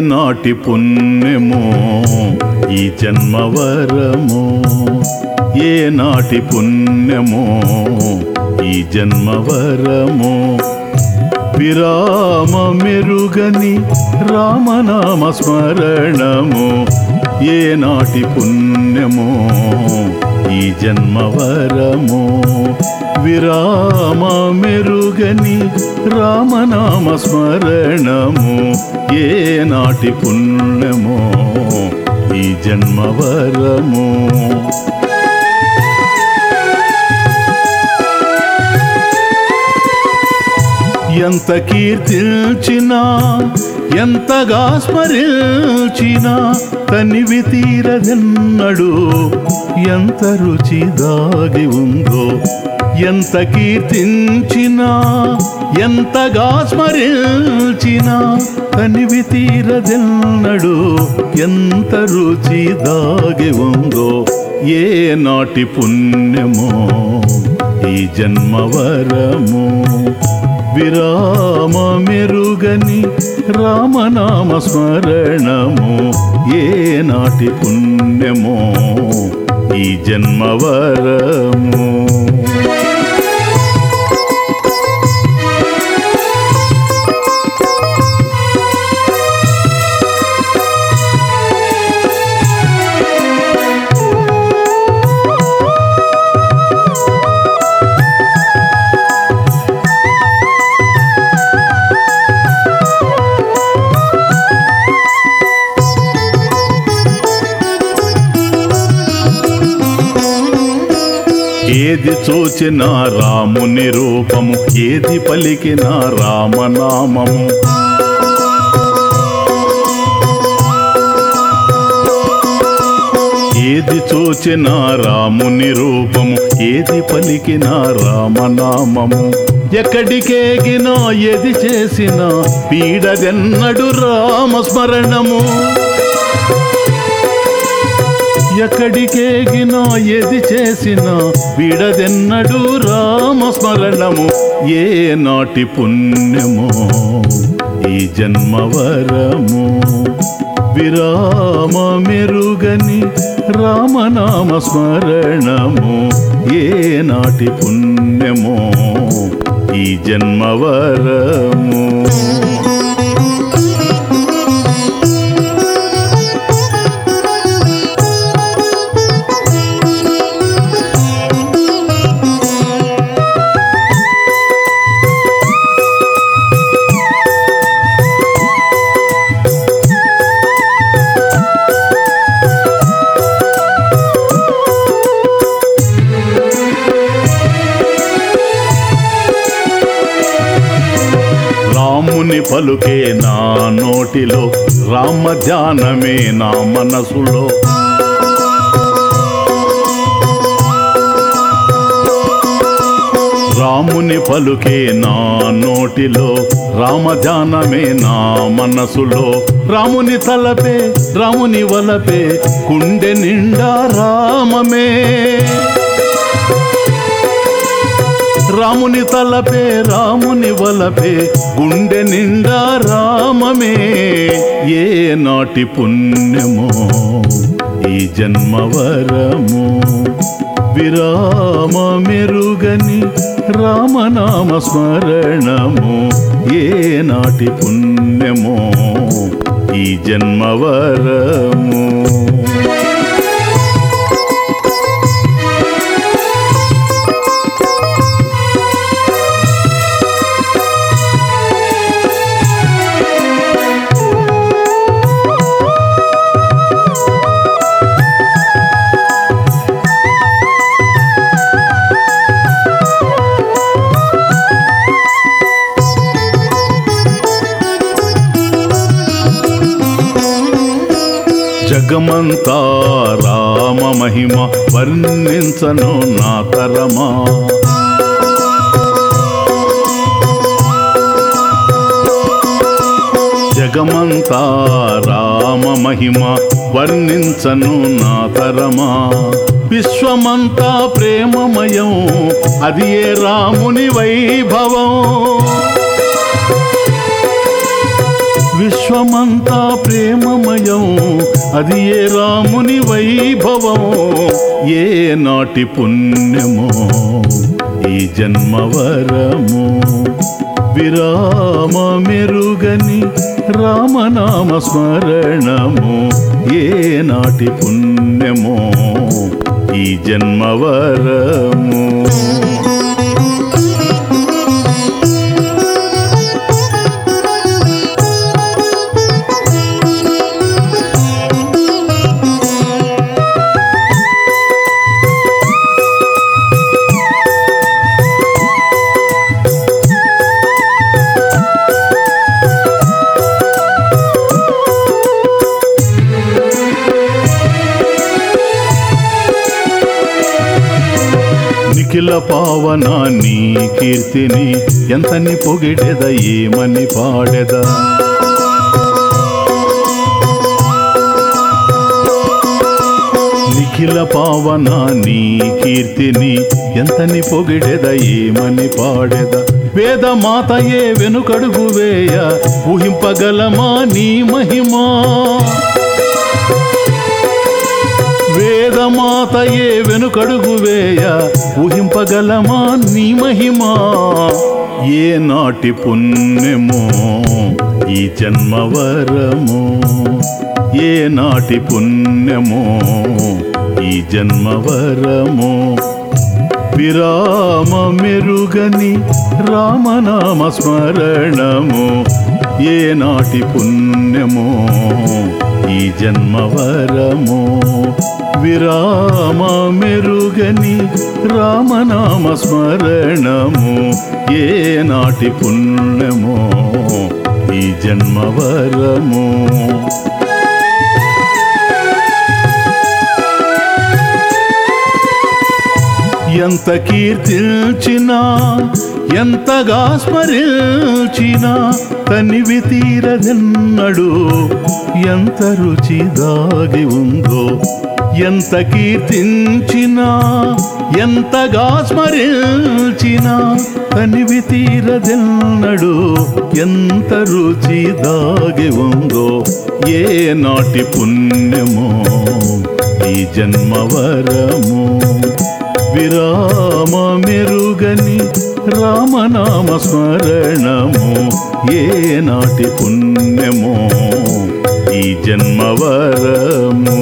నాటి పుణ్యమో ఈ జన్మవరమో నాటి పుణ్యమో ఈ జన్మవరమో. విరామ మెరుగని రామనామ స్మరణము ఏ నాటి పుణ్యమో ఈ జన్మవరమో విరామ మెరుగని రామనామ స్మరణము. ఏ నాటి పుణ్యమో ఈ జన్మవరము. ఎంత కీర్తిల్చినా ఎంతగా స్మరిల్చినా తనివి తీరదెన్నడు ఎంత రుచి దాగి ఉందో ఎంత కీర్తించినా ఎంతగా స్మరించినా తనివి తీరదెన్నడు ఎంత రుచి దాగి ఉందో ఏ నాటి పుణ్యమో ఈ జన్మవరము. విరామ మెరుగని రామనామ స్మరణము ఏ నాటి పుణ్యమో ఈ జన్మవరము. ఏది చూచిన రాముని రూపము ఏది పలికిన రామనామము. ఏది చూచిన రాముని రూపము ఏది పలికిన రామనామము. ఎక్కడికేగినా ఏది చేసిన పీడదెన్నడు రామస్మరణము. ఎక్కడికేగినా ఏది చేసినా విడదెన్నడు రామస్మరణము ఏ నాటి పుణ్యమో ఈ జన్మవరము. విరామ మెరుగని రామనామ స్మరణము ఏ నాటి పుణ్యమో ఈ జన్మవరము. రాముని పలుకే నా నోటిలో రామ ధ్యానమే నా మనసులో. రాముని పలుకే నా నోటిలో రామధ్యానమే నా మనసులో. రాముని తలపే రాముని వలపే కుండె నిండా రామమే. రాముని తలపే రాముని వలపే గుండె నిండా రామమే. ఏ నాటి పుణ్యమో ఈ జన్మవరము. విరామ మెరుగని రామనామ స్మరణము. ఏ నాటి పుణ్యమో ఈ జన్మవరము. జగమంతా రామ మహిమ వర్ణించను నా తరమా. జగమంతా రామ మహిమ వర్ణించను నా తరమా. విశ్వమంతా ప్రేమమయం అది ఏ రాముని వైభవం? విశ్వమంతా ప్రేమమయం. అది ఏ రాముని వైభవం? ఏ నాటి పుణ్యమో? ఈ జన్మవరము విరామ మెరుగని రామనామ స్మరణము. ఏ నాటి పుణ్యమో? ఈ జన్మవరము. నిఖిల పావన నీ కీర్తిని ఎంతని పొగిడెద ఏమని పాడెద? నిఖిల పావన నీ కీర్తిని ఎంతని పొగిడెద ఏమని పాడెద? వేద మాతయే వెనుకడుగు వేయ ఊహింపగలమా నీ మహిమా? వేదమాతయే వెనుకడుగు వేయ ఊహింపగలమా నీ మహిమా? ఏ నాటి పుణ్యమో ఈ జన్మవరము? ఏ నాటి పుణ్యమో ఈ జన్మవరము? విరామ మెరుగని రామనామ స్మరణము ఏ నాటి పుణ్యమో? ఈ జన్మవరము విరామ మెరుగని రామనామ స్మరణము ఏ నాటి పుణ్యమో ఈ జన్మవరము ఎంత కీర్తించినా ఎంతగా స్మరించినా తనివి తీరదెన్నడు ఎంత రుచి దాగి ఉందో ఎంత కీర్తించినా ఎంతగా స్మరించినా తనివి తీరదెన్నడు ఎంత రుచి దాగి ఉందో ఏ నాటి పుణ్యమో ఈ జన్మవరము. విరామ మెరుగని రామనామ స్మరణము ఏ నాటి పుణ్యమో? ఈ జన్మవరము